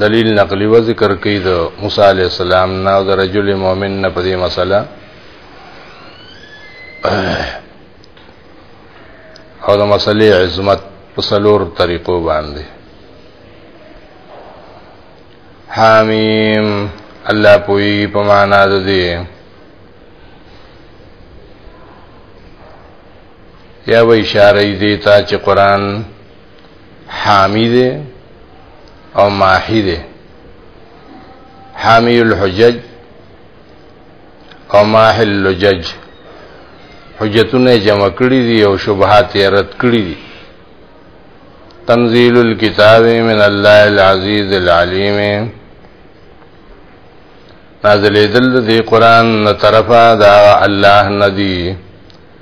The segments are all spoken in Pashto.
دلیل نقلی و ذکر کوي د موسی علی السلام نه او د رجل مؤمن نه په دې مسله او د مسلې عظمت په سلور طریقو باندې حامیم الله پوي په معنا ده دي یا و اشاره دې ته چې قران حامی دی او ماحی دی حامی الحجج او ماحی اللجج حجتونه جمع کړی دي او شبهات یې رد کړی دي تنزيل الكتاب من الله العزيز العليم نازل دل دی قران نه طرفه دا الله ندی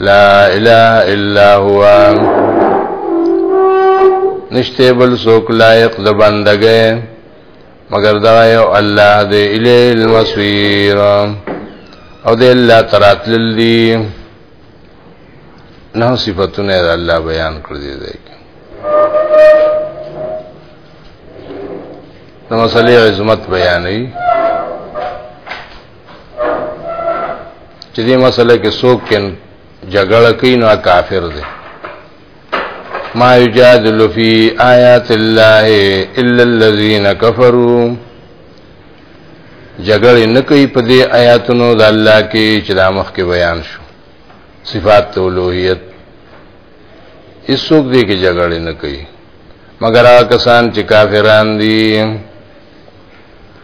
لا اله الا هو نشته بل څوک لایق د بندګې مگر دا یو الله دې الیه المسویر او دې الله تراتل دی نه صفاتونه الله بیان کړ دي دی نو مسلې عظمت بیانې چې دې مسله کې څوک کین جګړه کوي نو کافر دی ما یجادل فی آیات الله الا الذین کفروا جګړه نه کوي په دې آیاتونو د الله کې چې دا مخ کې بیان شو صفات اولوہیت هیڅوک دې کې جګړه نه کوي مگر هغه کسان چې کافران دي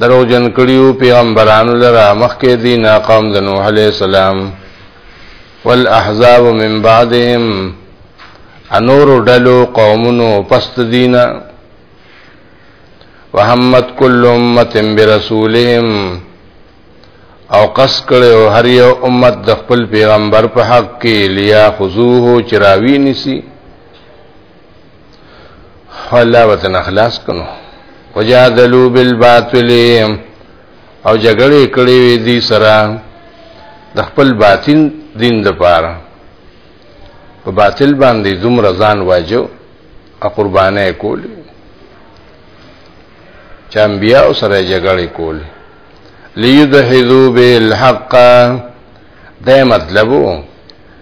دروغجن کړیو پیغمبرانو لرا مخکې دینا قوم د نوح علی السلام والاحزاب من بعدهم انور ډلو قومونو پست دینا وهمت کل امه برسولهم او قص کړو هر یو امت د خپل پیغمبر په حق کې لیا خذوه چراوی نسی الله وتن اخلاص کنو وجادلوا بالباطل او جګړې کړې وې دي سره د خپل باطن دین د پاره په باطل باندې زم رضان واجو او قربانې کول چې انبیا سره جګړې کول ليدحذو بالحق دا مطلبو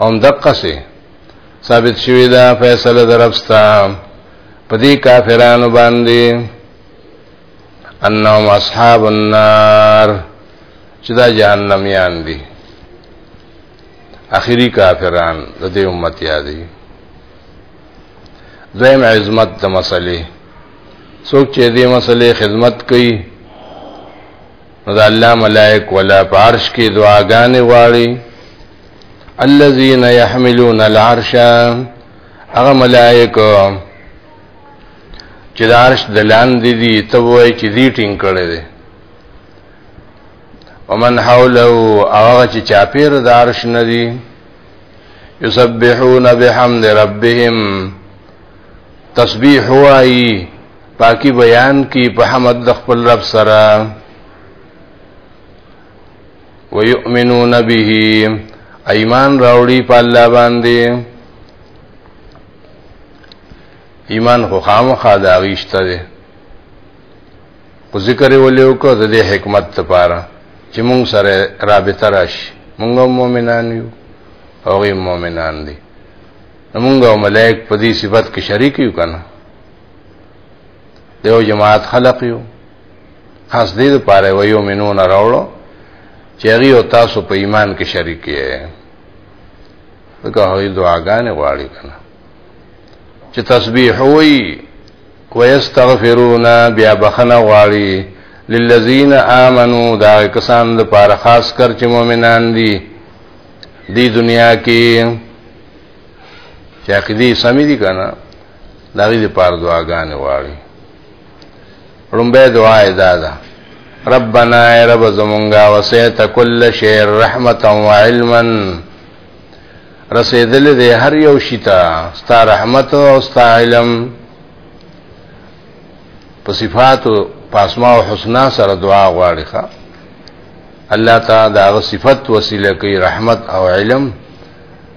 هم دقه سي ثابت شوی دا فیصله درپستا په دې کافرانو باندې انهم اصحاب النار چې دا جهنم یان دي اخیری کافران د دې امت یادي دویم عظمت د مسلې څوک چې دې مسلې خدمت کوي نو د الله ملائک ولا په عرش کې دعاګانې غواړي الذين يحملون العرش هغه ملائک چې د عرش د لاندې دي ته وایي چې دې ټینګ کړي دي ومن حوله هغه چې چاپیر د عرش نه دي یسبحون بحمد ربهم تسبیح وایي پاکی بیان کی په حمد د خپل رب سره ويؤمنون به ایمان راوړي په الله باندې ایمان خو خامخا د غیشته دی خو ذکر ولې وکړو د دې حکمت لپاره چې مونږ سره رابطه راشي مونږ مؤمنان یو او غي مؤمنان دي مونږ او ملائک په دې صفت کې شریک یو کنه دیو جماعت خلق یو خاص دې لپاره و یو منون راوړو چې هغه او تاسو په ایمان کې شریک یې دغه هوی دعاګانې غواړي کنه چې تسبیح وي ويستغفرون بیا بخنه غواړي للذین آمنو دا کسان د پاره خاص کر چې مؤمنان دي دی دنیا کې چې عقیدې سمې دي کنه د هغوی دپاره دعاګانې غواړي ړومبی دعا یې دا ده ربنا ای رب زمونږه وسعت کل شی رحمتا وعلما رسیدلې دې هر یو شي ته ستا رحمت او ستا علم په صفاتو پاسما او حسنا سره دعا غواړي ښا الله تعالی دا صفت وسیله کوي رحمت او علم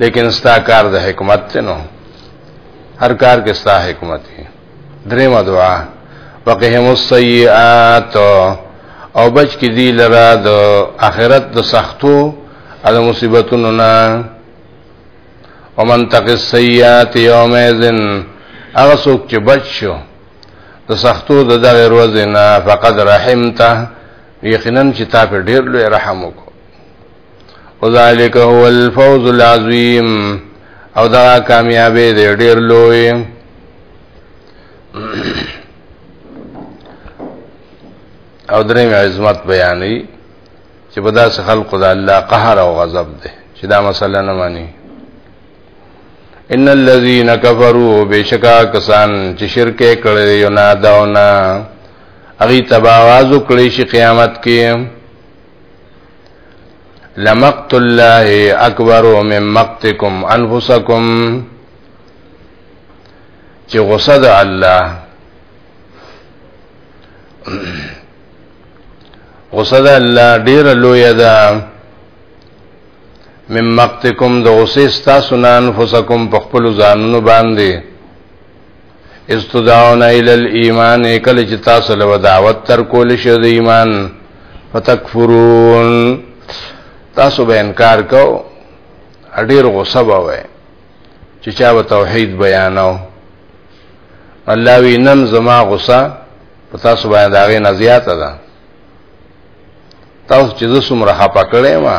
لیکن ستا کار د حکمت ته نو هر کار کې ستا حکمت دی درېمه دعا وقهم السیئات او بچ کې دی لرا د آخرت د سختو او د مصیبتونو نه ومن تق السیئات یومئذ هغه څوک چې بچ شو د سختو د دغه ورځې نه فقد رحمته یقینا چې تا په ډېر لوی رحم وکړ وذالک هو الفوز العظیم او دا کامیابی دی ډیر لوی او درې عظمت بیانې چې په داس خلق د الله قهر او غضب دی چې دا مسله نه مانی ان الذين كفروا بشکا کسان چې شرک کړي یو ناداونه اغي تباواز کړي شي قیامت کې لمقت الله اکبر من مقتکم انفسکم چې غصه ده الله غصه ده الله ډیر لوی ده من مقتکم د غصه تاسو نه انفسکم په خپل ځانونو باندې استدعون الى الايمان کله چې تاسو له دعوت تر کول شي د ایمان فتکفرون تاسو به انکار کو اډیر غصه به وای چې چا به توحید بیانو الله وی نن زما غصه په تاسو باندې داغه نه زیاته ده تاسو چې زه سمره خپه کړې ما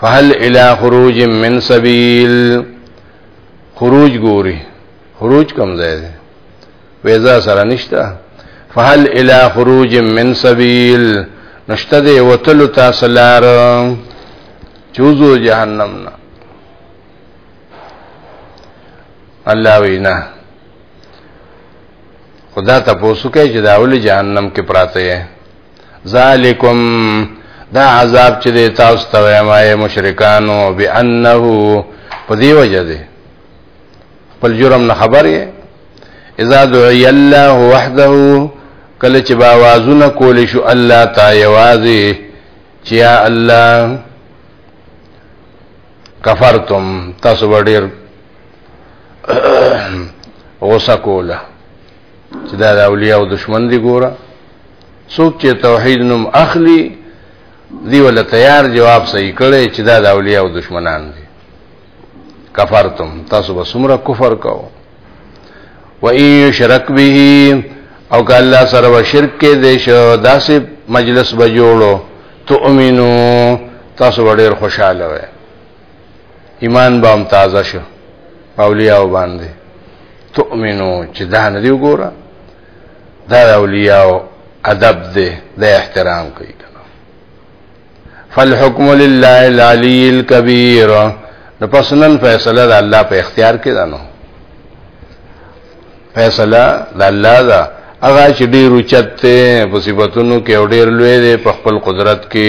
فهل الى خروج من سبيل خروج ګوري خروج کم ځای دی ویزا سره نشته فهل الى خروج من سبيل نشته دی وتلو تاسو لار چوزو جهنم نه الله وینا خدا تاسو کوي چې دا ول جهنم کې پراته یې ذالکم دا عذاب چې د تاسو ته وایي مشرکانو بانه په دی وجه دی خپل جرم نه خبر یې اذا دعي الله وحده کله چې باوازونه کول شو الله تا یوازې چې یا الله کفرتم تاسو ډیر غوسه کوله چې دا د اولیاء دشمن دی ګوره څوک چې توحید نوم اخلي دی ول تیار جواب صحیح کړي چې دا د اولیاء او دشمنان دي کفرتم تاسو به سمره کفر کوو و ای شرک به او که الله سره و شرک کې دې شو داسې مجلس به جوړو تؤمنو تاسو ډېر خوشاله وئ ایمان به هم تازه شو اولیاء باندې تؤمنو چې دا نه دی وګوره دا اولیاء ادب دی د احترام کوي فالحكم لله العلي الكبير نو پس نن فیصله د الله په اختیار کې ده نو فیصله د الله ده هغه چې ډیر اوچت په صفاتونو کې او ډیر لوی دی په خپل قدرت کې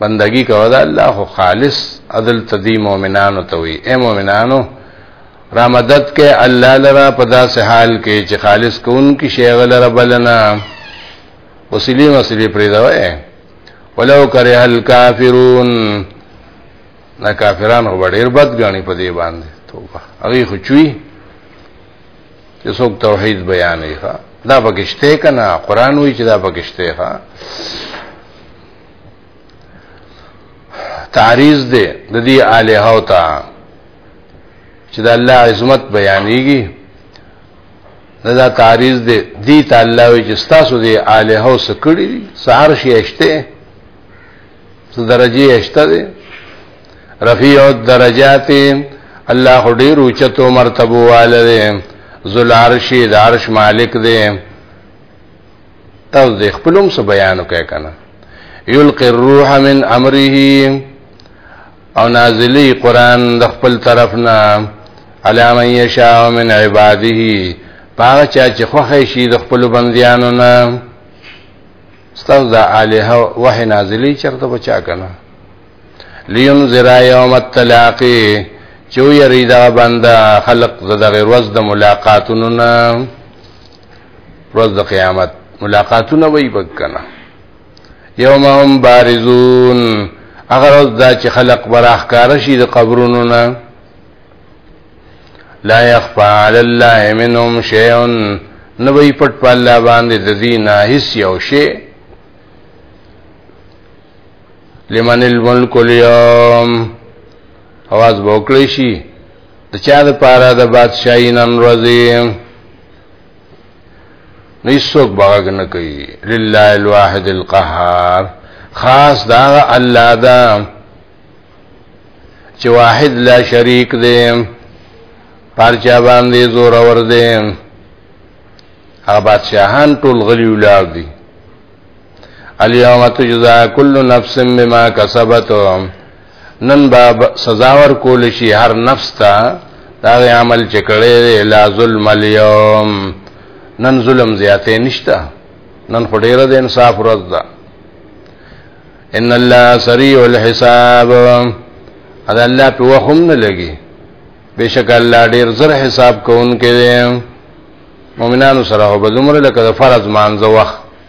بندگی کوه د الله خو خالص عدل تدی مؤمنانو ته وی اے مؤمنانو را مدد کې الله لرا په داسې حال کې چې خالص کون کې شیغ لرا بلنا وسیلی مسلی پرې دا وای ولو کرے الکافرون نا کافران خو ډیر بد غاڼي په دې باندې توبه هغه خو چوي چې څوک توحید بیانې ښا دا پکشته کنا قران وی چې دا پکشته ښا تعریض دی د دې الہ او تا چې د الله عظمت بیانېږي دا تعریض دی دی تعالی وی چې تاسو دې الہ او سکړي دي سار شي اشته څه درجه اشته دي رفیع الدرجات الله ډیر اوچتو مرتبه والده ذل عرش د عرش مالک دی تاسو د خپلوم سو بیان وکړئ کنه یلقی الروح من امره او نازلی قران د خپل طرف نه علامه یشاء من عباده پاغه چا چې خوښی شي د خپل بندیانو نه ستاسو د الہ وحی نازلی چرته بچا کنه لینذر یوم التلاقی چو یریدا بندا خلق زدغه ورځ د ملاقاتونو نه ورځ د قیامت ملاقاتونه وي بکنه یوم هم بارزون اگر ورځ دا چې خلق براخکار شي د قبرونو نه لا يخفى على الله منهم شيء نبي پټ په الله باندې د دینه هیڅ یو شی لمن الملک اليوم اواز وکړی شي د چا د پاره د بادشاہي نن ورځې نيسوک باغ نه کوي لله الواحد القهار خاص دا الله دا چې واحد لا شریک دی پرچا باندې زور ور دی هغه بادشاہان ټول غلی ولار دي اليوم تجزا كل نفس بما كسبت نن با سزا ور کول شي هر نفس ته دا عمل چې کړي لا ظلم اليوم نن ظلم زیاتې نشته نن خو ډیره د انصاف ورځ ده ان الله سریع الحساب ادا الله په وهم نه لګي بشک الله ډیر زر حساب کوونکی دی مؤمنانو سره به زمره لکه فرض مانځه وخت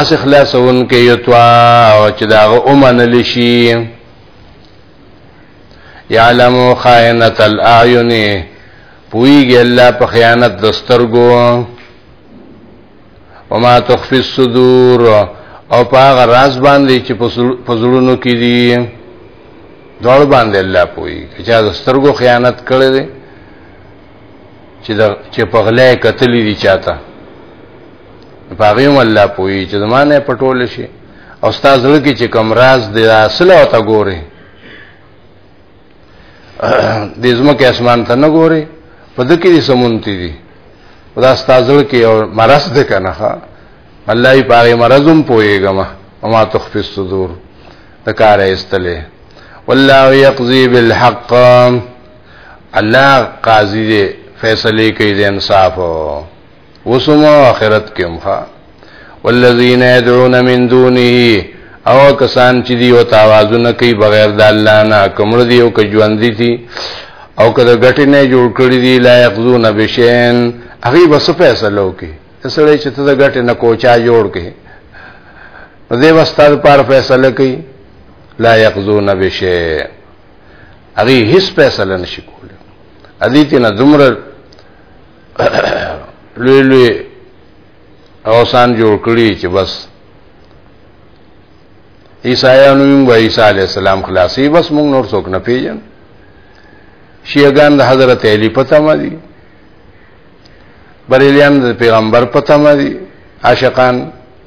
اس خلاصون کې یتوا او چې دا اومن لشي یعلم خائنۃ الاعین پویږي الله په خیانت د سترګو وما تخفي الصدور او په هغه راز باندې چې په زړونو کې دي ډول باندې الله پوي چې د سترګو خیانت کړي دي چې د چې په غلې کتلې دي چاته پاغي هم الله پوي چې زمانه پټول شي او استاد لکه چې کم راز دی اصل او تا ګوري د زمکه اسمان ته نه ګوري په دکې دي سمونتي دي دا استاد لکه او مرز ده کنه الله یې پاغي مرزم پويګم او ما تخفي الصدور تکاره استله والله يقضي بالحق الله قاضي دې فیصله کوي د انصاف وسما اخرت کې هم ها والذین يدعون من دونه او کسان چې دی او توازن کوي بغیر د الله نه کومړ دی او که ژوند دي او که د غټې نه جوړ کړی دی لا یقذون بشین هغه بس فیصله وکي سره چې ته د غټې نه کوچا جوړ کړي نو دی واستاد پر فیصله کوي لا یقذون بشی هغه هیڅ فیصله نشي کولی ادي ته نه دومره لوی لوی اوسان جوړ کړی چې بس عیسایانو موږ عیسی علی السلام خلاصي بس موږ نور څوک نه پیژن شیعاګان د حضرت علی پته ما دي بریلیان د پیغمبر پته ما دي عاشقان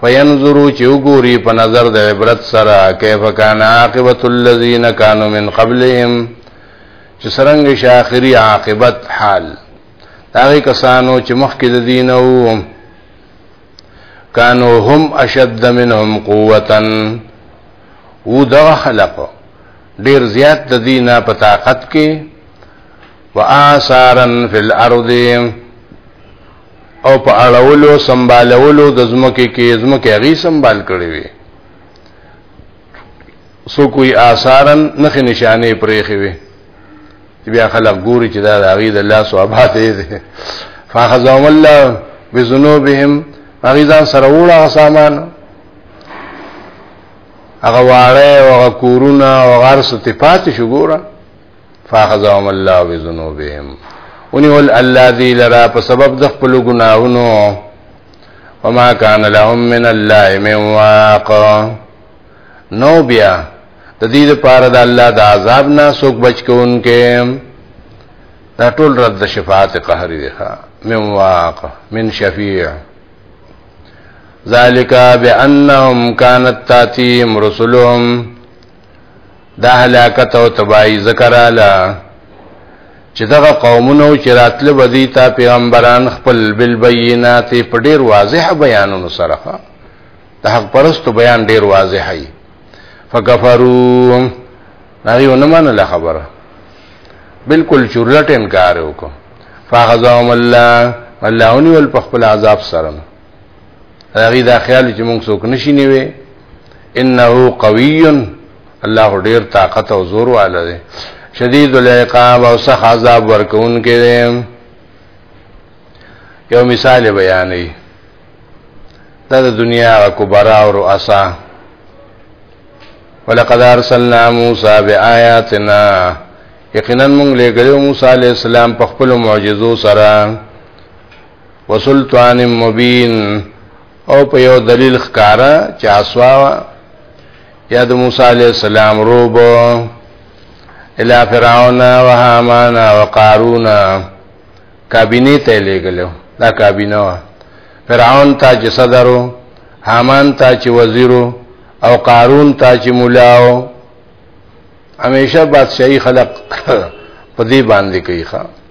فینظرو چې وګوري په نظر د عبرت سره کیف کان عاقبت الذین کانوا من قبلهم چې سرنګ شي اخري عاقبت حال هغه کسانو چې مخکې د دین وو کانو هم اشد منهم قوتا و دغه خلق ډیر زیات د دینه په طاقت کې واثارن فی الارض او په اړولو سنبالولو د زمکه کې زمکه غي سنبال کړی وي سو کوئی آثارن نخ نشانه پرېخي وي بیا خلک ګوري چې دا د غي د الله صحابه دی فاخذهم الله بذنوبهم هغه ځان سره وړه سامان هغه واړه او هغه کورونه او غرس ته پاتې شو ګوره فاخذهم الله بذنوبهم ونی ول الله ذی لرا په سبب د خپل ګناهونو وما كان لهم من الله من واق نو بیا د دې لپاره د الله د عذاب نه څوک بچ کوونکې دا ټول رد شفاعت قهری ده من واق من شفیع ذالک بانهم كانت تاتیم رسلهم دا هلاکت او تباہی ذکر اعلی چې دغه قومونو چې راتله بدی ته پیغمبران خپل بالبينات په ډیر واضح بیانونو سره د حق پرستو بیان ډیر واضح دی فکفروا هغه ونه منله خبره بالکل چورلټ انکار وکړ فاخذهم الله الله ونی ول په خپل عذاب سره هغه دا خیال چې موږ څوک نشي نیوي انه قوي الله ډیر طاقت او زور والا دی شدید العقاب او سخ عذاب ورکون کې یو مثال بیانې دا د دنیا کبرا او رؤسا ولقد ارسلنا موسى بآياتنا یقینا موږ لګلو موسی علی السلام په خپل معجزو سره وسلطان مبین او په یو دلیل ښکارا چې اسوا یا د موسی علی السلام روب الی فرعون و هامان و قارون کابینه ته لګلو دا کابینه وا فرعون ته چې صدرو هامان ته چې وزیرو او قارون ته چې مولاو همیشه بادشاہي خلق په دې باندې کوي ښا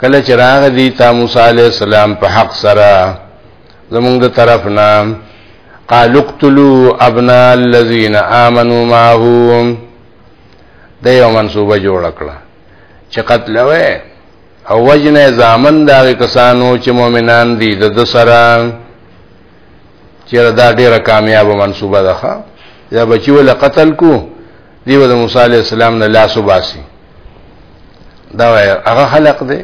کله چې راغ دی تا موسی علی السلام په حق سره زمونږ د طرف نام قالوا اقتلوا ابناء الذين امنوا معه د یو منصوبه جوړ کړه چې قتل وې او وجنه زامن دا کسانو چې مؤمنان دي د سره چې دا ډیره کامیاب منصوبه ده یا بچی ول قتل کو دیو د موسی علی السلام نه لاس وباسي دا وای هغه خلق دی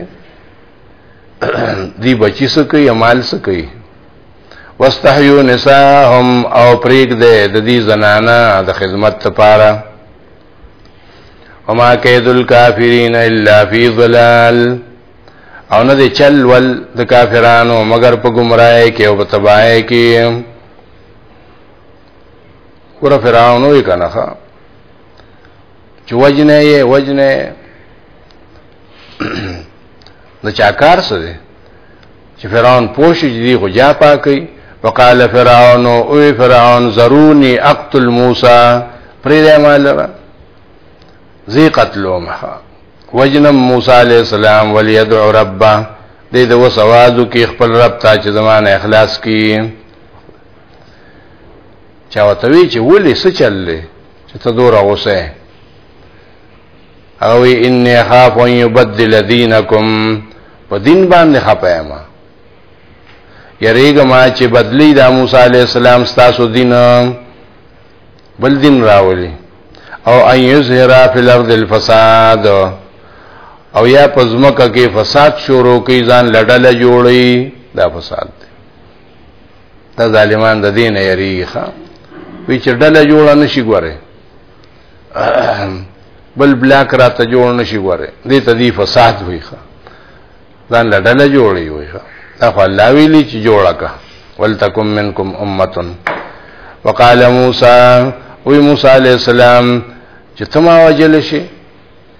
دی بچی سکی مال سکی واستحیو نساهم او پریک دے د دې زنانا د خدمت لپاره وما کید الکافرین الا فی ظلال او نه دې چل ول د کافرانو مگر په گمراهی کې او په تباہی کې ګوره فرعون وی کنه ښا چې وجنه یې وجنه د چا کار څه دی چې فرعون پوښي دی خو جا پاکي وقال فرعون او فرعون زروني اقتل موسی پرې دی مال زی قتلو مها وجنم موسی علی السلام وليدع ربه دې د وسوازو کې خپل رب ته چې زمانه اخلاص کی چا ورته وی چې ولې څه چل دی چې ته دوره غوسه او ان خاف ان يبدل دينكم په دین باندې خپایم یریګه ما چې بدلی د موسی علی السلام ستاسو دین بل دین راولي او ان یظهر فی الارض الفساد او یا پزمکه کې فساد شروع کوي ځان لړل جوړي دا فساد دا ظالمان د دین یریږي ښا وی چې ډله جوړ نشي ګوره بل بلاک را ته جوړ نشي ګوره دې ته دی فساد وی ښا ځان له ډله جوړي وی ښا دا خو الله ویلی چې جوړه کا ولتکم منکم امه وقال موسی وی موسی علی السلام چې تما وجل شي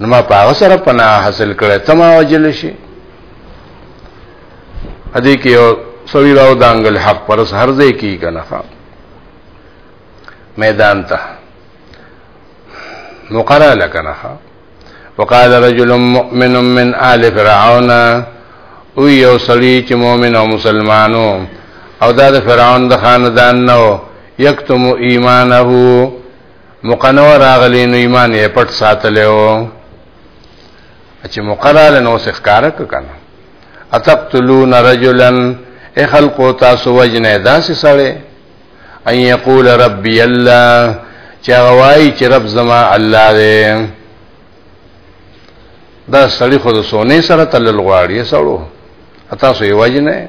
نو ما په هغه سره پناه حاصل کړه ته ما وجل شي هدي کې یو سوي راو دانګل حق پر سر ځای کی کنه میدان ته مقرا لکنه وقال رجل مؤمن من آل فرعون او یو سړی چې مؤمن او مسلمانو او دا د فرعون د خاندان نو یکتم ایمانه مقنور راغلی نو ایمان یې پټ ساتلی و چې مقرال نو څه ښکار کنه اتقتلون رجلا ای خلقو تاسو وجنه داسې سړی ان یقول ربی الله چې غوايي چې رب زما الله دی دا سړی خود سونه سره تلل غواړي سړو تاسو یې وجنه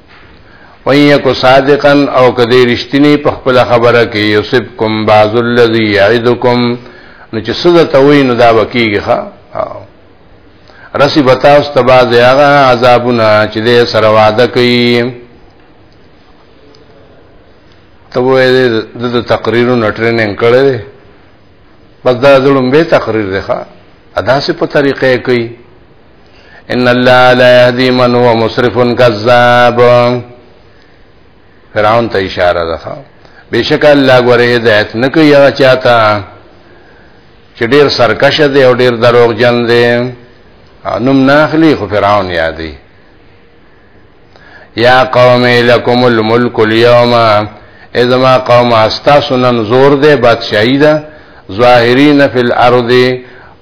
وَإِنْ يَكُ صَادِقًا او که دی رښتینی په خپله خبره کې یصبکم بعض الذي یعدکم نو چې څه درته وایي نو دا به کېږي ښه رسی به تاسو ته بعضې هغه عذابونه چې دی سره وعده کوي ته وایې د د تقریرونو ټریننګ کړی دی بس دا د لومبې تقریر دی ښه داسې په طریقه یې کوي ان الله لا يهدي من هو مسرف كذاب فرعون ته اشاره ده بشک الله غره هدایت نه کوي هغه چاته چې ډیر سرکش دی او ډیر دروغجن دی نوم نه اخلي خو فرعون یادي یا قوم لکم الملک اليوم ازما قوم استاسو نن زور ده بادشاہی ده ظاهرین فی الارض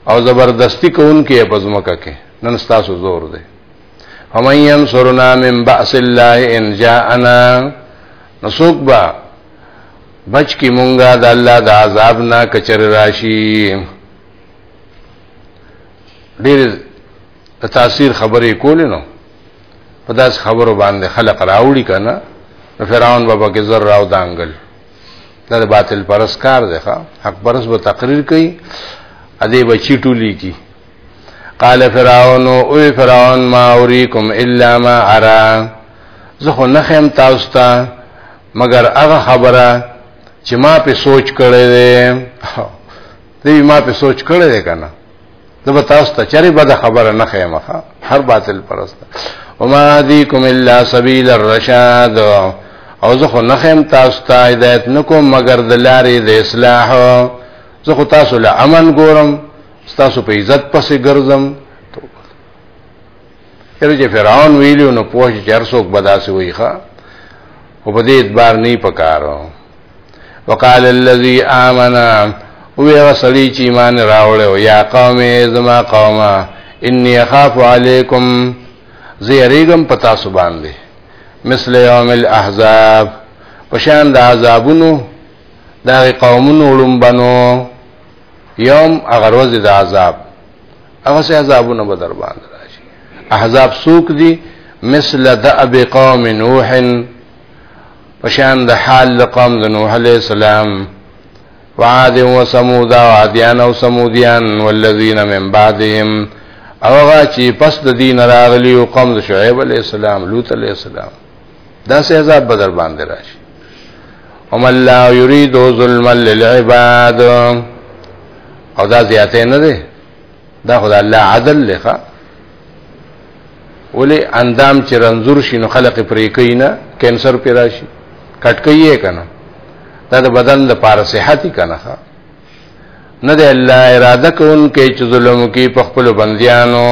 او زبردستی کوونکې په ځمکه کې نن استاسو زور ده فمن ينصرنا من باس الله ان جاءنا نسوک با بچ کی مونږه د الله د عذاب نه کچر راشي ډیر د تاثیر خبرې کولې نو په داس خبرو باندې خلق راوړي کنه فرعون بابا کې زر راو دانګل دا د باطل پرس کار دی ښا حق پرس به تقریر کوي ا دې بچی ټولی کی قال فرعون او فرعون ما اوریکم الا ما ارا زه خو نه خیم تاسو ته مگر هغه خبره چې ما په سوچ کړې ده دې ما په سوچ کړې ده کنه زه به تاسو ته چرې بده خبره نه ښیم هر باطل پرست وما اهديكم الا سبيل الرشاد او زه خو نه ښیم تاسو ته هدایت نکوم مګر د لارې د اصلاح زه خو تاسو له امن ګورم تاسو په عزت پسې ګرځم کله چې فرعون ویلو نو پوه چې هر څوک بداسي وي ښا او په دې اعتبار نه پکارو وقال الذي امنا او هغه سړي چې ایمان راوړ او یا قوم زما قومه انی اخاف علیکم زیریګم پتا سبحان دی مثل یوم الاحزاب پشان د عذابونو دا قومونو لومبنو یوم اغروز د عذاب هغه سه عذابونه به در باندې راشي احزاب سوق دي مثل دأب قوم نوح پشان د حال قوم د نوح علی السلام وعاد وثمود وعادیان او ثمودیان والذین من بعدهم اوغه چې پس د دین راغلی او قوم د شعیب علی السلام لوط علی السلام دا سه عذاب بدر باندې راشي هم الله یرید ظلم للعباد او دا زیاته نه ده دا خدای الله عدل لخوا ولې اندام چې رنزور شي نو خلق پرې کوي نه کینسر پیدا شي کټکې کنه دا د بدن د پاره صحتي کنه نه دی الله اراده کوونکې چې ظلم کوي په خپل بنديانو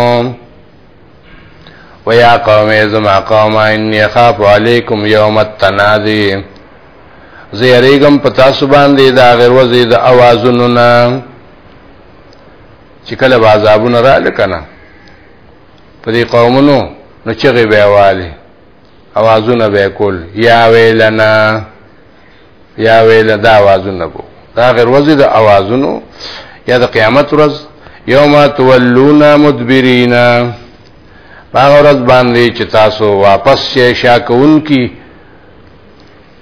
ويا قوم زما قوم اني خاف عليكم يوم التنادي زيريګم پتا سبحان دي دا غیر وزيد اوازونو نه چې کله به عذابونه رااله کنه په دې قومونو نو چغې به واله اوازونه به کول یا ویلنا یا ویل دا اوازونه بو دا غیر وزي د اوازونو یا د قیامت ورځ یوم تولونا مدبرینا هغه ورځ باندې چې تاسو واپس شې شاکون کی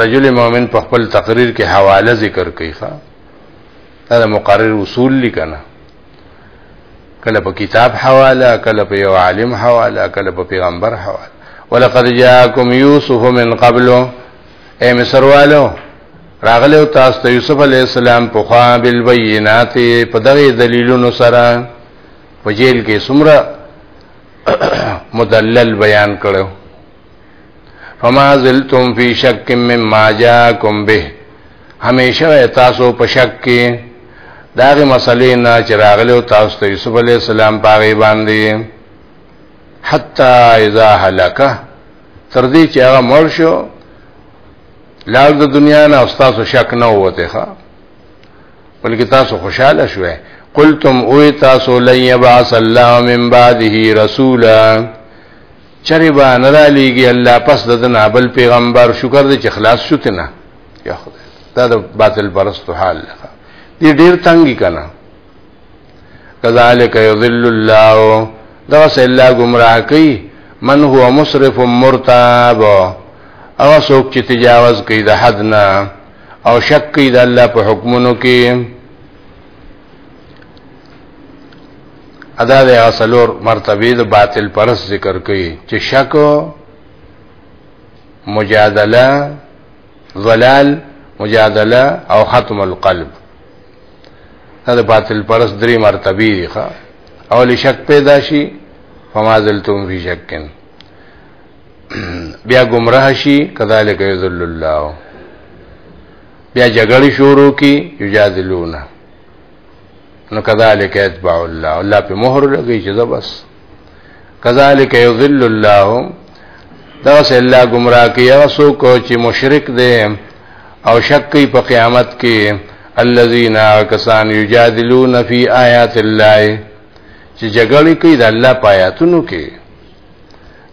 رجل مؤمن په خپل تقریر کې حواله ذکر کوي ښا دا مقرر اصول لیکنه کله په کتاب حواله کله په یو عالم حواله کله په پیغمبر حواله ولقد جاءکم یوسف من قبل اے مصروالو راغله تاسو ته یوسف علی السلام په خوا بالبینات په دغه دلیلونو سره په جیل کې سمره مدلل بیان کړو فما زلتم فی شک مما جاءکم به همیشه تاسو په شک کې داغه مسلې نه چې راغلی او تاسو ته یوسف علی السلام پاغي باندې حتا اذا هلک تر دې چې هغه مړ شو لار د دنیا نه او تاسو شک نه وته ښا بلکې تاسو خوشاله شوه قلتم او تاسو لن يبعث الله من بعده رسولا چرې به نه را لېږي الله پس د ده نه بل پیغمبر شکر دی چې خلاص شو ته نه یا خدای دا د باطل پرستو حال دی دې ډېر تنګي که نه کذالک یضل الله دا سه الله گمراه کوي من هو مسرف مرتاب او څوک چې تجاوز کوي د حد نه او شک کوي د الله په حکمونو کې ادا د اصلور مرتبه د باطل پرس ذکر کوي چې شک مجادله ضلال مجادله او ختم القلب دا د باطل پرس درې مرتبه دي ښا اول شک پیدا شي فما زلتم فی شکن بیا گمراه شي کذالک یذل الله بیا جګړې شروع کی یجادلونه نو کذالک یتبع الله الله په مهر لګی چې دا بس کذالک یذل الله دا سه الله گمراه کی هغه څوک چې مشرک دی او شک کوي په قیامت کې الذين كسان يجادلون في آيات الله چې جګړې کوي د الله په آیاتونو کې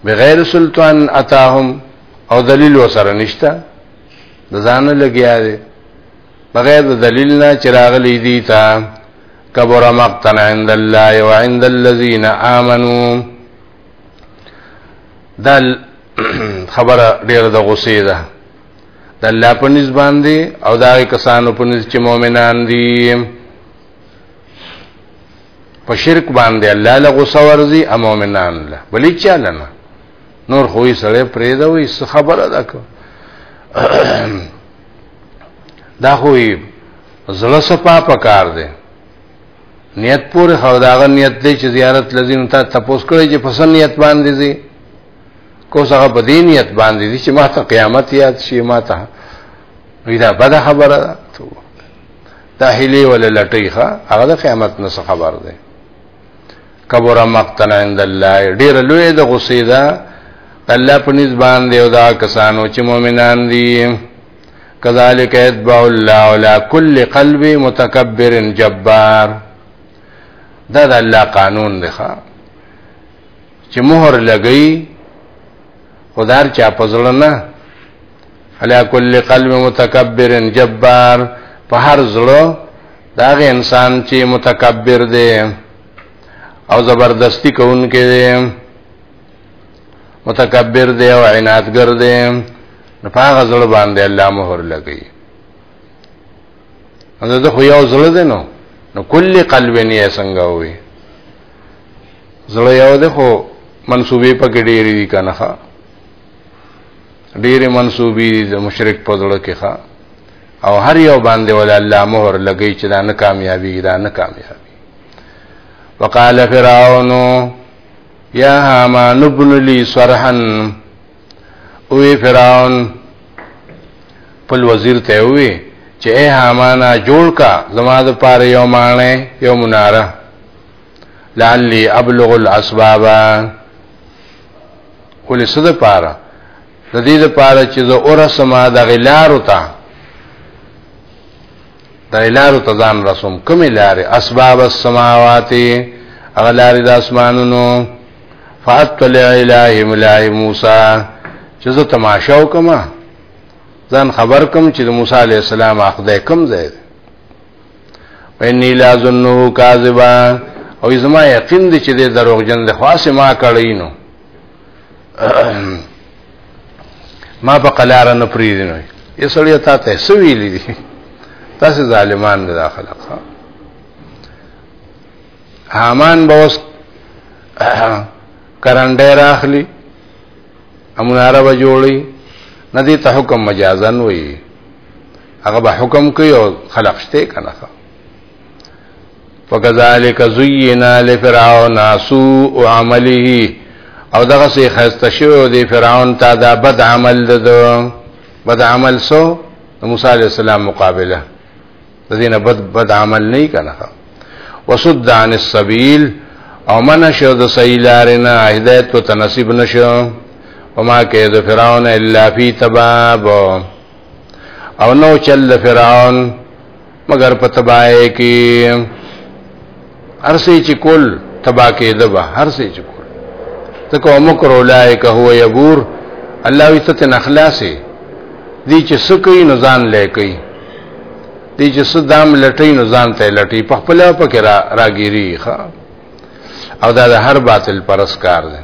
بغیر سلطان اتاهم او دلیل وسره نشته د ځان لګیا دی بغیر د دلیل نه چراغلی دی تا کبر مقتن عند الله وعند الذين امنوا دا خبره ډیره د غصې ده د الله په نسبت باندې او دا کسانو په نسبت چې مؤمنان دي په شرک باندې الله له غصه ورزي او مؤمنان له بلې چاله نه نور خوې سړې پرې دا وې څه خبره ده کو دا خوې زړه صفا پکار دی نیت پورې خو داغه نیت دی چې زیارت لذین ته تپوس کړی چې پسند نیت باندې دی کو څنګه په دې نیت باندې دي چې ما ته قیامت یاد شي ما ته ویدا بد خبره ده دا هلی ولا لټیخه هغه د قیامت نه خبر ده کبر مقتن عند الله ډیر لوی د غصې ده الله په نس باندې او دا کسانو چې مؤمنان دي کذالک یتبع الله علی کل قلب متکبر جبار دا د الله قانون دی ښا چې مهر لګی خدار چا پزړه نه علی کل قلب متکبر جبار په هر زړه دا انسان چې متکبر دی او زبردستی کوونکې دی متکبر دی او عنادګر دی نو په هغه زړه باندې الله مهر لګي نو دا خو یو زړه دی نو نو کلی قلب نه څنګه وي زړه یو دی خو منسوبې پکې ډېری دي کنه ښا ډېری منسوبې د مشرک په زړه کې ښا او هر یو باندې ول الله مهر لګي چې دا نه کامیابی دا نه کامیابی وقال فرعون یا هامان ابن لی صرحا اوی فرعون خپل وزیر ته وی چې اے هامانا جوړ کا زما د پاره یو مانه یو مناره لعلی ابلغ الاسباب ولې صد پاره د دې لپاره چې زه اورسما د غلار وتا دغه لارو ته ځان رسوم کومې لارې اسباب السماوات هغه لارې د اسمانونو فاطلع اله ملای موسی چې زه تماشا وکم ځان خبر کوم چې موسی عليه السلام اخده کوم ځای ویني لا ظنه کاذبا او زما یقین دي چې د دروغجن د خاصه ما کړی نو ما په قلار نه پریدي نو یې سړی تا ته سوي لیدي تاسو ظالمان د داخله ښا حامان به اوس کرنډه راخلی امناره به جوړي ندی ته حکم مجازن وي هغه به حکم کوي او خلق شته کنه وکذالک زینا لفرعون سوء عمله او دغه سي خسته شو دی فرعون ته دا بد عمل ده بد عمل سو موسی علی السلام مقابله د دینه بد بد عمل نه کنه وسد عن السبيل او من شو د سیلارنا هدایت کو تنصیب نشو وما کید فرعون الا فی تباب او نو چل فرعون مگر په تباہی کې ارسه چې کول تبا کې دبا ارسه چې کول تکو مکر اولائک هو یبور الله وی ته نخلاصي دی چې سکه نو ځان لکې دی چې صدام لټې نو ځان ته لټې په خپل په کې را راګيري ښا او دا د هر باطل پرسکار دی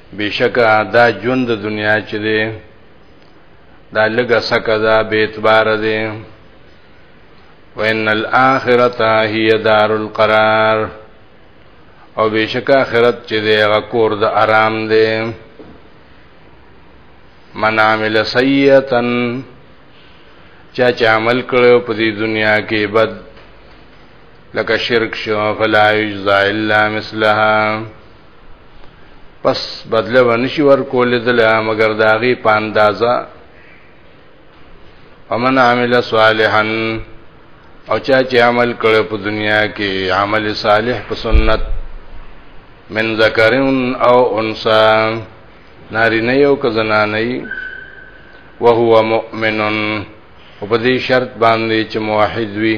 بشکا دا ژوند د دنیا چې دی دا لګه سکه دا به اعتبار دی وان الاخرته هي دار القرار او بشکا اخرت چې دی هغه کور د آرام دی من عمل سیئتن چا چې عمل کړو په دې دنیا کې بد لکه شرک شو فلا یجزا الا مثلها پس بدله ونشي ورکول دل مگر داغي په اندازا ومن عمل صالحا او چا چې عمل کړو په دنیا کې عمل صالح په سنت من ذکرن او انسا ناری نه یو که زنانه وهو مؤمنن او په دې شرط باندې چې موحد وي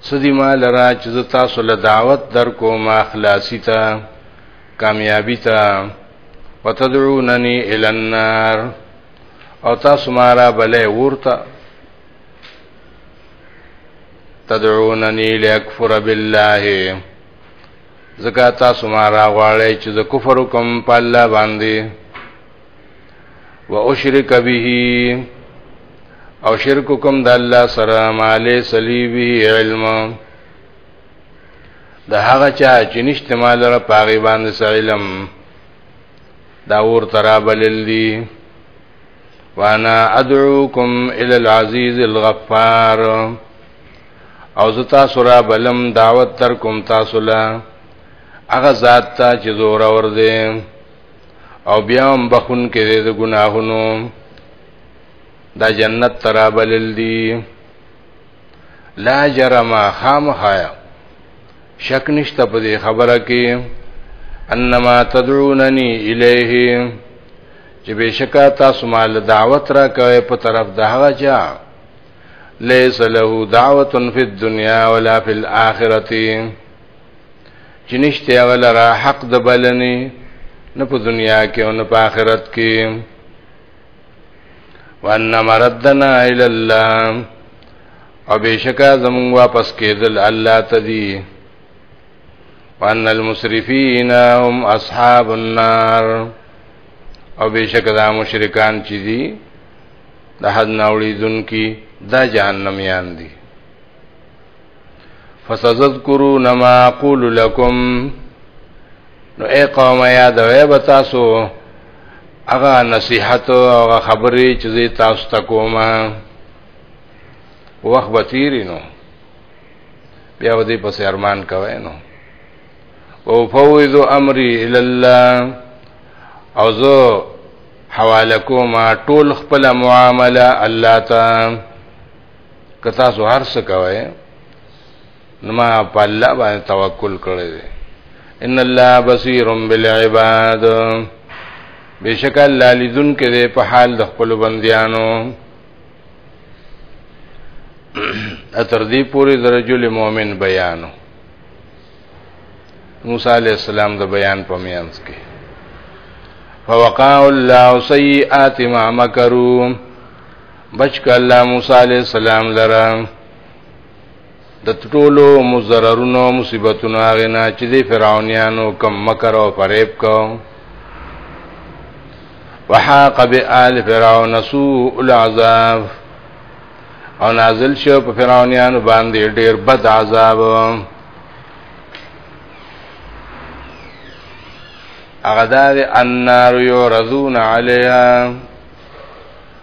سدی ما لرا چې زه تاسو له دعوت در کوم خلاصی ته کامیابی ته وتدعوننی الی النار او تاسو ما را بلې ورته تدعوننی لیکفر بالله زکه تاسو ما را غواړی چې زه کفر کوم په الله باندې و اشرک به او شرک کوم د الله سره مالې صلیبه علم د هغه چا چې نشته مال را پاغي باندې علم دا ور ترابلل دي وانا ادعوکم الى العزیز الغفار او زتا سورا بلم دعوت تر کوم تاسو لا هغه ذات ته چې زور اور دي او بیا هم بخون کې دې د ګناهونو دا جنت ترابلل دي لا جرم خامخایا شک نشته په دې خبره کې انما تدعونني الیه چې بشکا تاسو مال دعوت را کوي په طرف د هغه چا ليس له دعوه فی الدنيا ولا فی الاخره چې نشته هغه لره حق د بلنې نه په دنیا کې او نه په آخرت کې وان مردنا الى الله او بشکا زمون واپس کېدل الله تدی وان المسرفین هم اصحاب النار او بشکا دا مشرکان چې دي د حد ناوړي دن کی دا جهنم یان دي فسذكرون ما اقول لكم نو اے قوم یاد وې بتاسو هغه نصيحت او هغه خبرې چې زه تاسو ته کوم وخت به تیری نو بیا و دې پس ارمان کوي نو او فوض امري الى الله او زه حواله کوم ټول خپل معامله الله تعالی که تاسو هر څه کوئ نو ما په الله باندې توکل کړی دی ان الله بصیر بالعباد بشک الله لیدون کې دی په حال د خپل بندیانو اتر دې پوری درجل مؤمن بیانو موسی علی السلام د بیان په میانس کې فوقع الله سیئات ما مکروا بچ ک الله موسی علی السلام لره د ټولو مزررونو مصیبتونو هغه نه چې د فرعونانو کم مکر او فریب کو وحاق بآل فرعون سوء العذاب او نازل شو په فرعونانو باندې ډیر بد عذاب اغدار النار یورزون علیها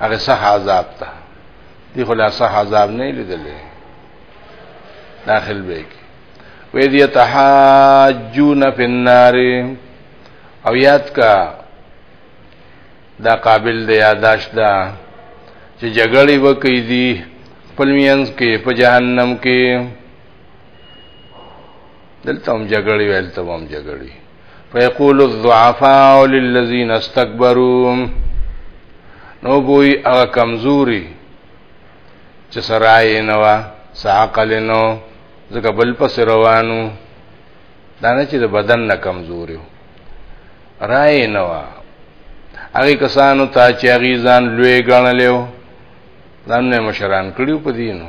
هغه صح عذاب ته دی خو لا صح عذاب نه لیدلې داخل به کی وې دې تحاجون فی النار او یاد کا دا قابل دی یاداشت دا چې جګړې وکړي دي خپل مینس کې په جهنم کې دلته هم جګړې ویل ته هم جګړې فیقول الضعفاء للذین استكبروا نو بوئی هغه کمزوري چې سرای نه وا ساقل نو ځکه بل پس روانو دا نه چې د بدن نه کمزوري رای نه وا هغه کسانو ته چې هغه ځان لوی ګڼلیو ځان نه مشران کړیو په دینو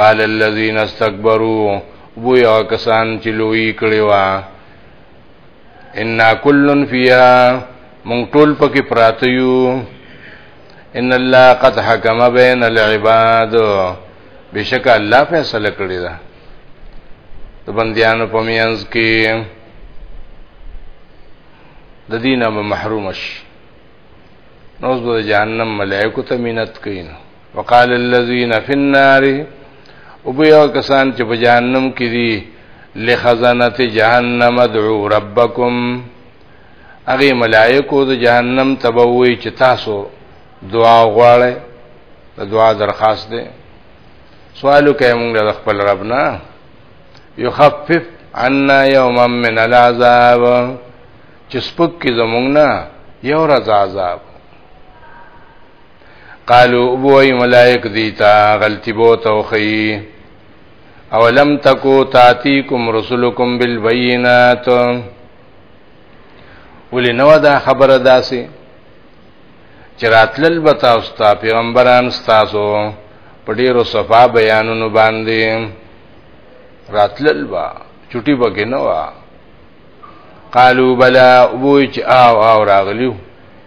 قال الذين استكبروا وو یا کسان چې لوی کړي وا ان کلن فیا مونږ ټول پکې پراته یو ان الله قد حکم بین العباد بشک الله فیصله کړی دا د بندیانو په میانس کې د دینه محروم شي نو د جهنم ملائکه ته مينت کین وقال الذين في النار ابو یو کسان چې په جهنم کې دي لخزنه جهنم ادعو ربکم هغه ملائکو د جهنم تبوي چې تاسو دعا غواړئ د دعا درخواست ده سوالو کوي موږ د خپل رب نه یخفف عنا یوما من العذاب چې سپک کې زمونږ نه یو ورځ عذاب قالو بوئی ملائک دیتا غلطی بوتو خی اولم تکو تاتیکم رسولکم بالبینات ولی نو دا خبر داسی چراتلل بتا استا پیغمبران ستاسو په ډیرو صفا بیانونو باندې راتلل با چټي بګې نه وا قالو بلا وای چې آو آو راغلیو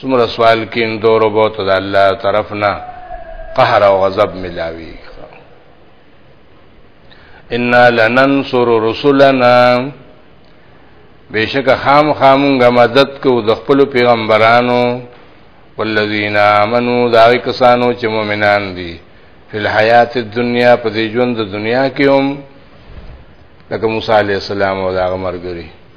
څومره سوال کین دور بو ته د الله طرف نه قهر او غضب ملاوي ان لننصر رسلنا بشک خام خامونګه مدد کو د خپل پیغمبرانو والذین آمنو دا کسانو چې مؤمنان دي په حیات دنیا په دې ژوند د دنیا کې هم لکه موسی علی السلام او دا مرګري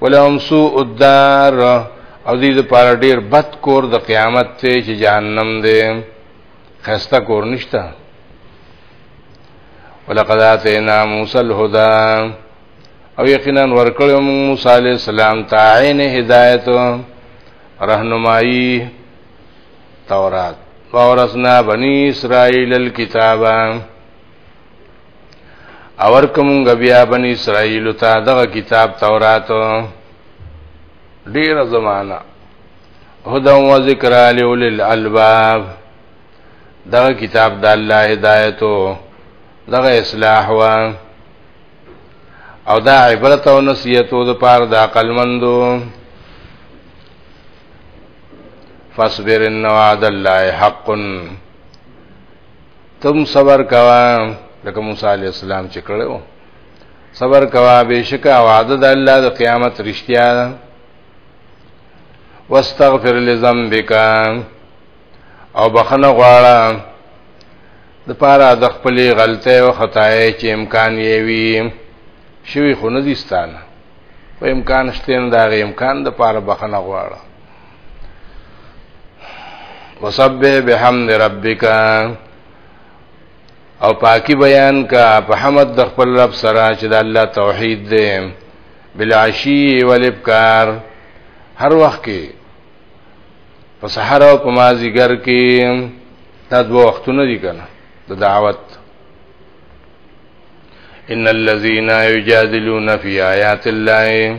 ولهم سوء الدار او دې لپاره ډیر بد کور د قیامت ته چې جهنم دی خسته کور نشته ولقد اتینا موسی الهدى او یقینا ورکړو موسی علی السلام ته عین هدایت رهنمایي تورات واورثنا بنی اسرائیل الكتابا اور کومګ بیا بنی اسرائیل ته دغه کتاب تورات ډیر زمانہ هدا و ذکر علی اول الالباب دغه کتاب د الله هدایتو دغه اصلاح و او دا عبرت او نصیحت د پاره د عقل مندو فاصبر ان وعد الله حق تم صبر کوا لکه موسی علی السلام چې کړو صبر کوا بشکا وعده د الله د قیامت رښتیا ده واستغفر لذنبک او بخنه غواړه د پاره د خپلې غلطۍ او خطای چې امکان یې وي شوی خو نه دي ستانه په امکان شته نه دا امکان د پاره بخنه غواړه وسبح بحمد ربک او پاکی بیان کا په حمد د خپل رب سره چې د الله توحید دی بلعشی والابکار هر وخت کې په سحر او په مازیګر کې دا دوه وختونه دي کنه د دعوت ان الذين يجادلون في آيات الله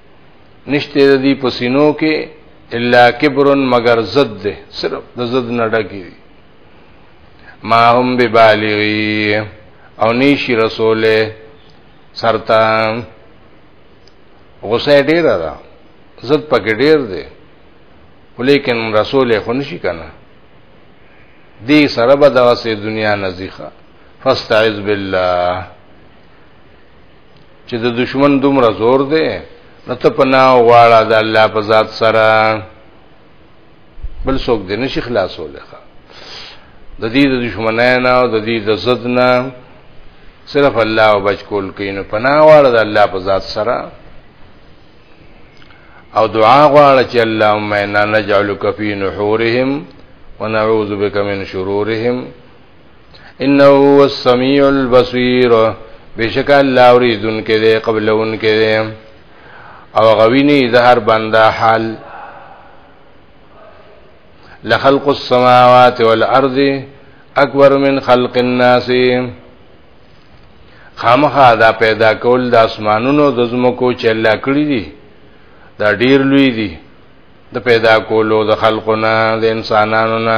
نشته د دې پسینو کې الا کبرن مگر زد ده صرف د زد نه ډکی دي ما هم به بالغی او نیشی رسوله سرتا غصه ډیر ده زد پکې ډیر ده ولیکن رسول خو نشي کنه دی سره به دغه سه دنیا نزیخه فاستعذ بالله چې د دشمن دومره زور دی نو ته پناه غواړه د الله په ذات سره بل څوک دې نشي خلاصول ښه د دې د دشمنانه او د دې د ضد نه صرف الله او بچ کول کین پناه غواړه د الله په ذات سره او دعا غواړه چې اللهم انا نجعلک فی نحورهم ونعوذ بک من شرورهم انه هو السميع البصير بشک الله اوریدون کې دی قبلون کې دی او غویني د هر بندا حال لخلق السماوات والارض اکبر من خلق الناس خامخا دا پیدا کول د اسمانونو د زمکو چې الله کړی دي دا ډیر لوی دي د پیدا کولو د خلقونه د انسانانو نه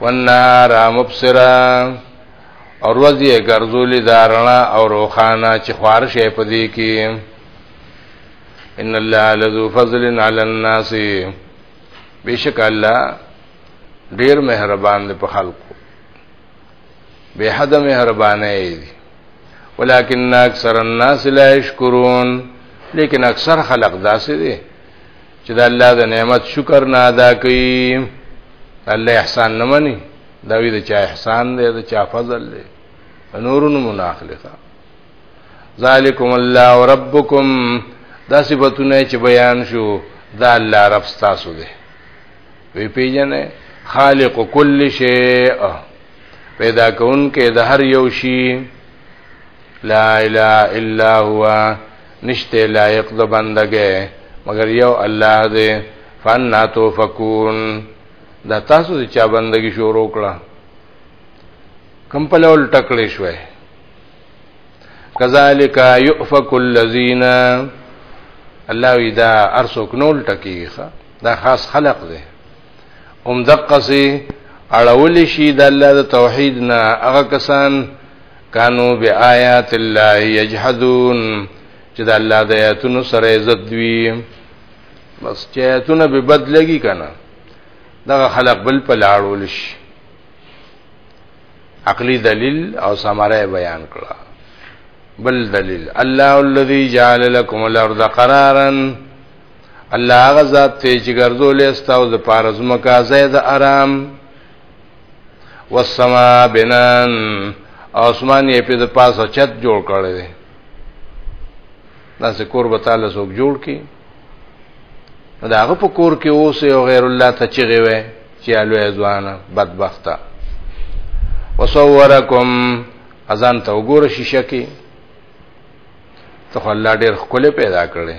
والنهار مبصرا اور وزی ګرځولې دارنا او روخانه چې خوار شي په دې کې ان الله لذو فضل علی الناس بیشک الله ډیر مهربان دی په خلکو به حد مهربانه دی ولکن اکثر الناس لا یشکرون لیکن اکثر خلق داسې دي چې د الله د نعمت شکر نه ادا کوي الله احسان نه مني دا وی د چا احسان دی د چا فضل دی نورونو مناخلقه ذالکم الله ربکم دا صفاتونه چې بیان شو دا الله رب تاسو دی وی پیجنې خالق کل شیء پیدا کون کې د هر یو شی لا اله الا هو نشته لایق د بندګې مگر یو الله دې فنا توفقون دا تاسو چې چا بندګي شروع کړه کم په لول ټکلې شوې کذالک یؤفک الذین الله اذا ارسک نول ټکیخه دا خاص خلق دی ام دقسی اړول شي د الله د توحید نه هغه کسان کانو بیاات الله یجحدون چې د الله د آیاتونو سره عزت دوی بس چې آیاتونه به بدلږي کنه دغه خلق بل په لاړول شي عقلی دلیل او سماره بیان کړه بل دلیل الله الذي جعل لكم الارض قرارا الله هغه ذات ته چې ګرځولې استاو د پارز مکا زید آرام والسما بنان اسمان یې په د پاسه چت جوړ کړی دی دا څه کور به تعالی څوک جوړ کی دا هغه په کور کې اوس یو غیر الله ته چیغي وي چې الو ځوان بدبخته وصورکم اذان ته وګوره شیشه کې ته الله ډیر خپل پیدا کړي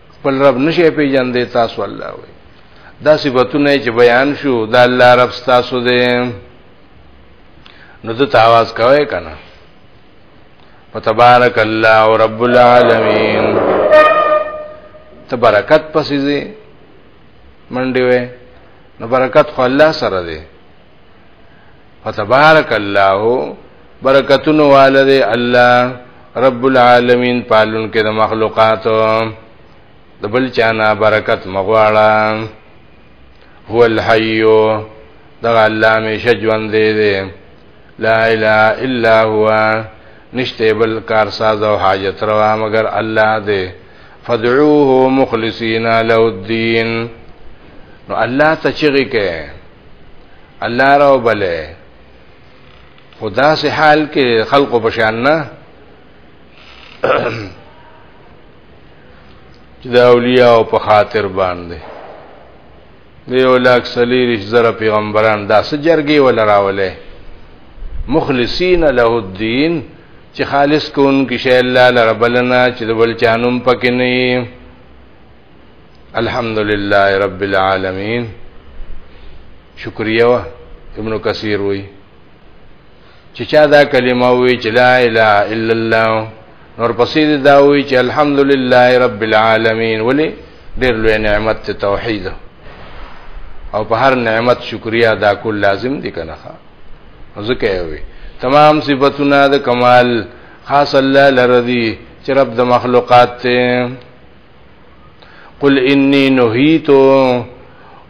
خپل رب نشي پیژندې تاسو الله وي دا صفاتونه چې بیان شو دا الله رب تاسو دې نو ته आवाज کوي کنه فتبارک الله رب العالمین تبرکت پسې منډي وې نو برکت خو الله سره دی فتبارک الله برکتونو والده الله رب العالمین پالون کې د مخلوقاتو د بل چانا برکت مغواړه هو الحي دا الله می شجوان دې دې لا اله الا هو نشته بل کار ساز او حاجت روا مگر الله دې فدعوه مخلصین له الدین نو الله ته چیغی کې الله راو بلې خدا سه حال کې خلق بشان نه چې د اولیاء په خاطر باندې دیو لاک سلیریش زر پیغمبران دا سجرګي ولا راولې مخلصین له الدين چې خالص کون کې شی الله لربلنا چې د بل چانوم پکې نه الحمدلله رب العالمین شکریه ابن کثیر وی چې چا دا کلمه وی چې لا اله الا الله نور پسې دا وی چې الحمدلله رب العالمین ولی ډېر لوی نعمت ته توحید او په هر نعمت شکریا دا کول لازم دي کنه ځکه وی تمام صفاتونه د کمال خاص الله لرضی چې رب د مخلوقات ته قل انی نهیتو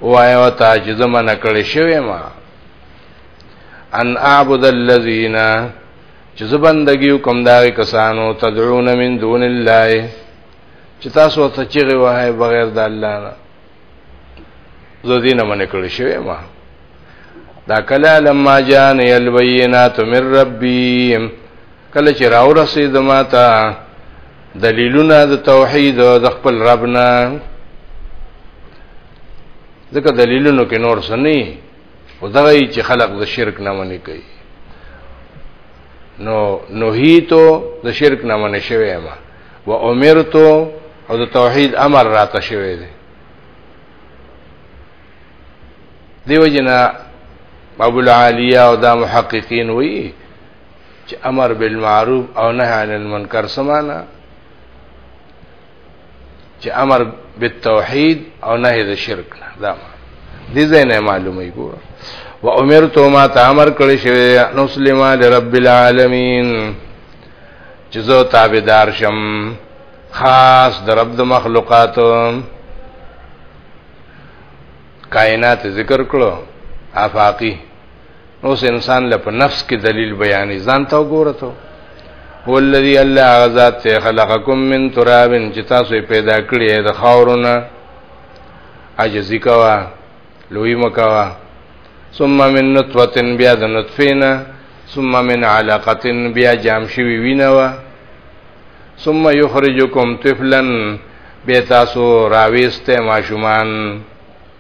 وایو تا چې زمانہ کړی شوی ما ان اعبد الذين چې زبندګي کوم دا کسانو تدعون من دون الله چې تاسو ته چیغه وای بغیر د الله نه زه دې نه منې کړی شوی ما دا کله لما جان البینات من ربی کله چې راو رسید ما ته دلیلونه د توحید د خپل ربنا ځکه دلیلونو کې نور سني او دا وی چې خلق د شرک نه منی کوي نو نوهیتو د شرک نه منی شوی ما و امرتو او د توحید امر راته شوی دی دیو جنا ابو العالیه او دا محققین وی چې امر بالمعروف او نهی عن المنکر سمانا چې امر بالتوحید او نهی د شرک نه دا دې زنه معلومه کو و امرت ما ته امر کړی شوی نسلم لرب العالمین چې زه تابعدار شم خاص د رب د مخلوقاتو کائنات ذکر کړو آفاقی اوس انسان له په نفس کې دلیل بیانې ځان ته وګوره ته هو الذی الله غزاد ته خلقکم من تراب چې تاسو پیدا کړی د خاورونه عجزی کوا لوی مکوا ثم من نطفه بیا د نطفینا ثم من علاقه بیا جام شوی وینوا ثم یخرجکم طفلا بیا تاسو راويسته ماشومان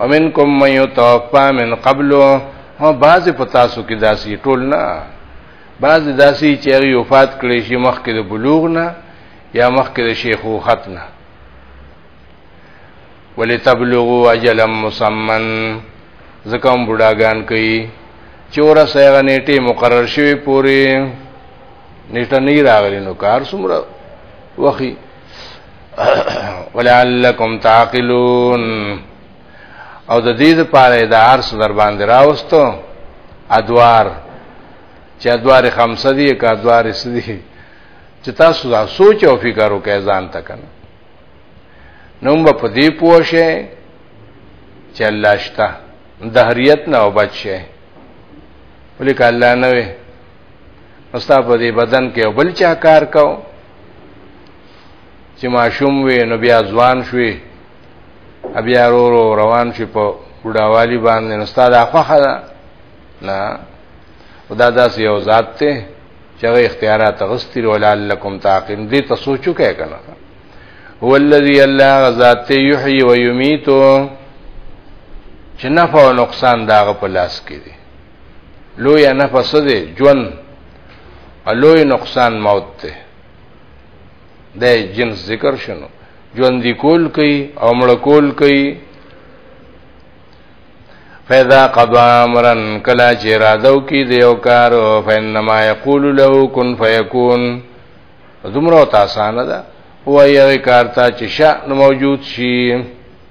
ومنکم من یتوفا من قبل او بعض پتا سو کې داسي ټول نه بعض داسي چې هغه وفات کړي شي مخکې د بلوغ نه یا مخکې د شیخوخت نه ولتبلغوا اجلا مسمى زکم بډاګان کوي چور سیغه نیټه مقرر شوی پوری نیټه نه راغلی نو کار سمره وخی ولعلکم تعقلون او د دې لپاره د عرش در باندې راوستو ادوار چې ادوار خمسه دي که ادوار سدي چې تاسو دا سوچ او فکر وکړئ ځان ته کنه نو په دې پوښه چې الله شته دهریت نه وبچ شي ولیک الله نه وي استاد په دې بدن کې بل چا کار کاو چې ماشوم وې نو بیا ځوان شوې بیا ورو روان شي په بډاوالي باندې نو استاد اخوخه ده نه خدا داسې یو ذات ته چې هغه اختیارات غستری ولعلکم تعقل دې ته سوچو کې کنه هو الذی الله غزاد یحیی و یمیتو چې نفع او نقصان داغه په لاس کې دی لوی نفس دی ژوند لوی نقصان موت دی د جنس ذکر شنو ژوند دی کول کوي او مړ کول کوي فیضا قضا امرن کلا چې رادو کې دی او کار فینما یقول له کن فیکون زمرو تاسانه ده وایي کارتا چې شأن موجود شي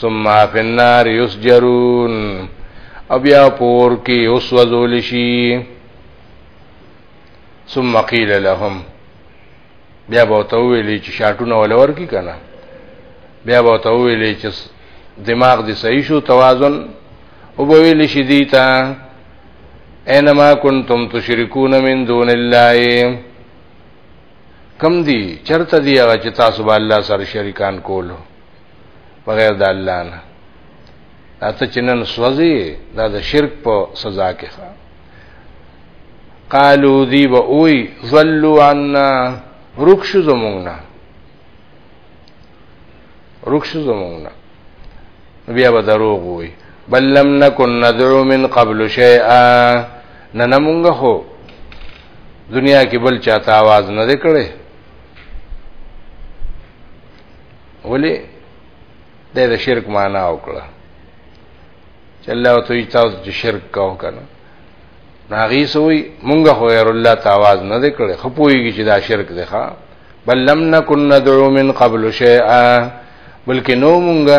ثم فی النار یسجرون او بیا پور کې اوس وزول شي ثم قیل لهم بیا به ته ویلې چې شاټونه ولور کی کنه بیا به ته ویلې چې دماغ دې صحیح شو توازن او به ویلې شي دی تا انما کنتم تشركون من دون الله کم دی چرته دی هغه چې تاسو به الله سره شریکان کولو بغیر د الله نه دا ته چې نن سوځي دا د شرک په سزا کې ښه قالو دی و اوی ظلوا عنا رکش زمونږه رکش زمونږه بیا به دروغ وي بل لم نکن ندعو من قبل شیئا نه نمونږه خو دنیا کې بل چاته आवाज نه کړي ولی د د شرک معنا وکړه چې الله ته یې تاسو چې شرک کاو کنه ناغي سوی مونږ خو غیر الله تعاواز نه دکړي خپويږي چې دا شرک دی ښا بل لم نکن ندعو من قبل شیئا بلکې نو مونږه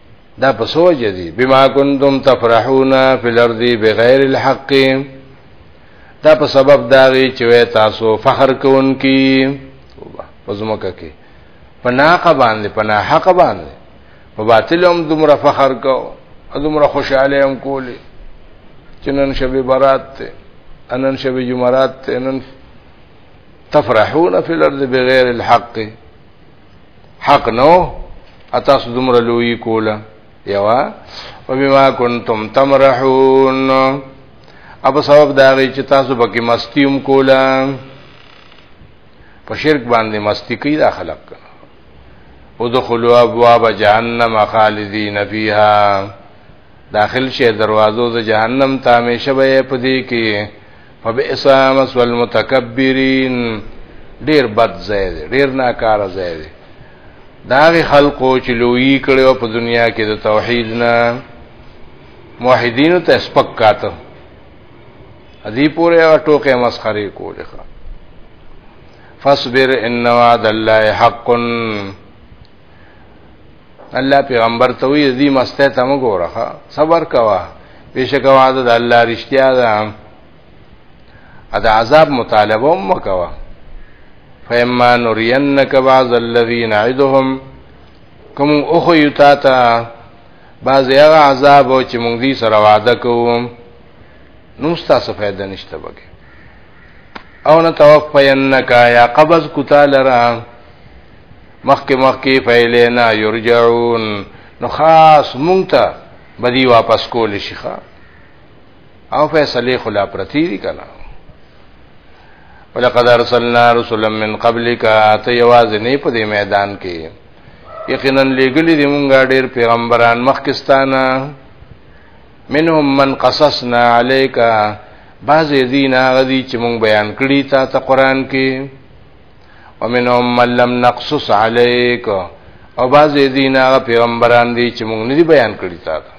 دا په سوچ دي بما کنتم تفرحون فی الارض بغیر الحق دا په سبب داغي چې تاسو فخر کوونکی پزموکه کې پناخ باندې پنا حق باندې په باطل هم دومره فخر کو دومره خوشاله هم کولی چې نن شبي برات ته انن شبي جمعرات ته نن تفرحون فی الارض بغیر الحق حق نو اتاس دمر لوی کولا یوا وبما کنتم تمرحون اب سبب داغی چې تاسو بکی مستیم کولا په شرک باندې مستی کوي دا خلق کنه ودخلوا ابواب جهنم خالدین فیها داخل شی دروازو د جهنم ته همیشه به په دې کې فبئس مثوى المتکبرین ډیر بد ځای دی ډیر ناکار ځای دی داغه خلقو چې لوی کړو په دنیا کې د توحید نه موحدین ته سپک کاته ادي پورې ټوکې مسخري کولې فاصبر ان وعد الله حقن الله پیغمبر ته وی دې مسته ته مګورخه صبر کوا بشک وعده د الله رښتیا ده ادا عذاب مطالبه هم وکوا فیما نورینک بعض الذین عدهم کوم او خو یتا تا بعض هغه عذاب چې موږ دې سره وعده کوو نو ستاسو فائدہ نشته بګي او نه توفینک یا قبض کوتا لرا مخکې مخکې فعلینا یرجعون نو خاص مونږ ته بدی واپس کول شي ښا او فیصله خلا پرتی دي کنه ولقد ارسلنا رسلا من قبلك ته یواز نه په دې میدان کې یقینا لګلې دي مونږه ډېر پیغمبران مخکستانه منهم من قصصنا عليك بعض دین هغه دي چې مونږ بیان کړی تا ته قران کې ومنهم من لم نقصص عليك او باز دین هغه پیغمبران دي چې موږ نه دي بیان کړی تا ته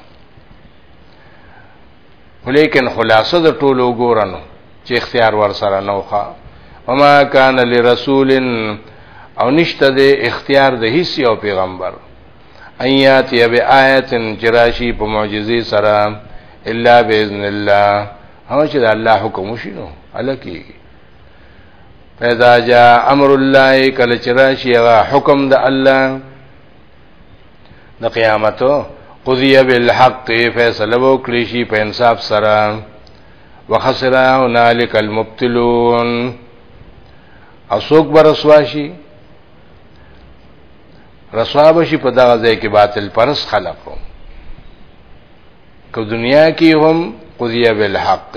ولیکن خلاصه د ټولو ګورنو چې اختیار ور سره نوخه وما كان لرسول او نشته د اختیار د هیڅ یو پیغمبر ایات یا به آیت جراشی په معجزې سره الا باذن الله هغه چې د الله حکم شینو الکیږي فاذا جاء امر الله کله چې راشي هغه حکم د الله د قیامت قضیه بالحق فیصله وکړي شي په انصاف سره وخسر هنالك المبتلون اسوک بر رسوا شي رسوا بشي په دغه ځای کې باطل پرس خلقو کو دنیا کې هم قضیه بالحق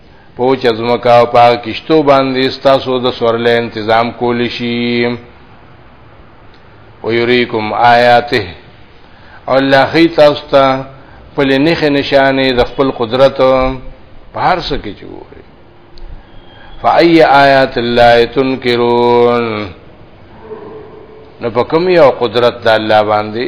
پوچ از مکا او پاک کشتو باندې ستاسو د سورلې تنظیم کول شي ويريكم آياته او الله خي تاسو ته په لنیخ نشانه د خپل قدرت په هر څه کې جوړي فاي آيات الله تنكرون نو په کوم یو قدرت د الله باندې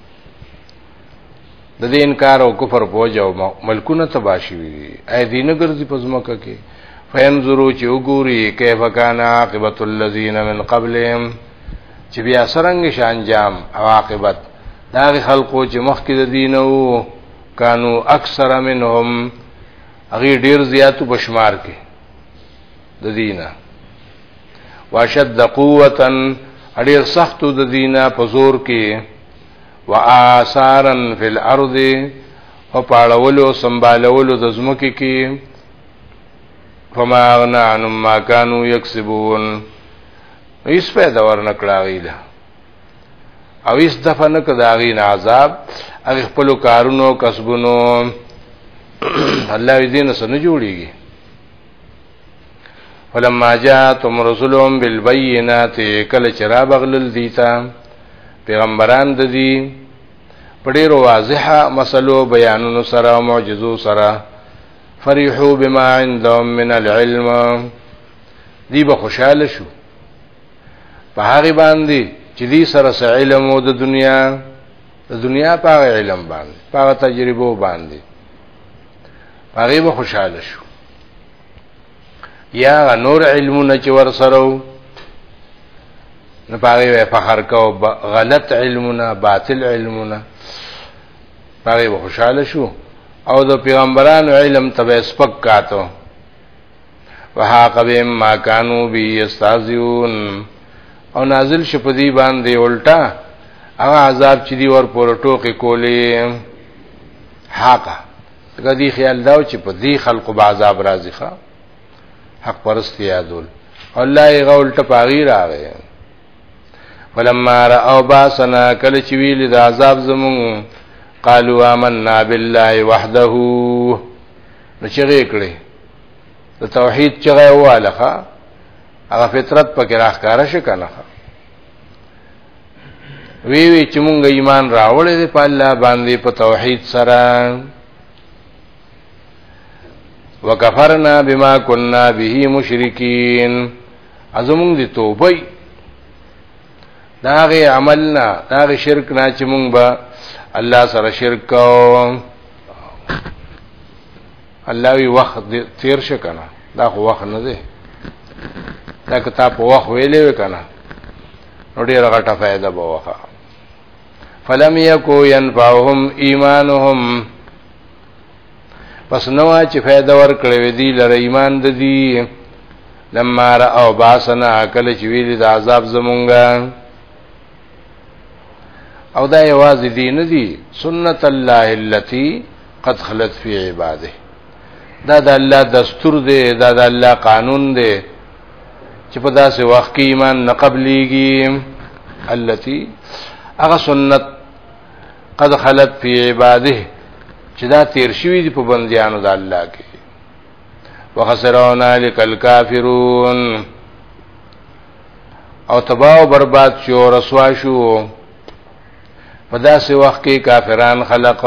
د دې انکار او کفر بوجو ملکونه تبا شوی دي اې دین ګرځي په ځمکه کې فینظرو چې وګوري کیف کان عاقبت الذین من قبلهم چې بیا سرنګ شانجام او عاقبت دا خلکو چې مخکې د دین وو کانو اکثر منهم هغه ډیر زیاتو بشمار کې د دینه واشد قوتا اړیر سخت د دینه په زور کې واثارا فی الارض او پاړولو سمبالولو د زمکه کې فما اغنا عنهم ما كانوا يكسبون هیڅ پیدا ورنکړه غیله او هیڅ دفع نه کړه غی نه عذاب هغه خپل کارونو کسبونو الله دې نه سن جوړیږي فلما جاءتهم رسلهم بالبينات کله چې را بغلل دي تا پیغمبران د دي په ډیرو واضحه مسلو بیانونو سره او معجزو سره فرحوا بما عندهم من العلم دی به خوشاله شو په هغه باندې چې دې سره سره علم او د دنیا د دنیا په علم باندې په تجربه باندې هغه به خوشاله شو یا نور علمونه چې ور سره وو نو پاره به فخر کو غلط علمونه باطل علمونه پاره به خوشاله شو او د پیغمبرانو علم تبع سپک کاتو وحاق بهم ما كانوا بي يستهزئون او نازل شپدی باندې الټا هغه عذاب چې دی ور پور ټوکې کولې حاقه دغه دی خیال داو چې په دې خلقو به عذاب راځي ښا حق پرست یادول الله یې غول ټ پاغي راغی فلما را او باسنا کله چې ویل د عذاب زمون قالوا آمنا بالله وحده نو چې کړي د توحید چغه واله هغه فطرت پکې راخاره شي کنه وی وی چې مونږ ایمان راوړې دې په الله باندې په توحید سره وکفرنا بما كنا به مشرکین ازمون دي توبه داغه عملنا داغه شرک نه چې مونږ به الله سره شرک کوو الله وی وخت تیر شه کنه دا خو وخت نه دی دا که تا په وخت ویلې وکنه نو ډیره غټه فائدہ به وکړه فلم یکو ينفعهم ایمانهم پس نو چې فائدہ ورکړې وې دي لره ایمان د دي لما را او باسنا کله چې ویل د عذاب زمونږه او دا یوازې دین دي سنت الله التي قد خلت فی عباده دا د الله دستور دی دا د الله قانون دی چې په داسې وخت کې ایمان نه قبليږي التي هغه سنت قد خلت فی عباده چې دا تیر شوی دی په بندیانو د الله کې وخسرونا لکل کافرون او تباہ و برباد شو رسوا شو په داسې وخت کې کافران خلق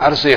ارسه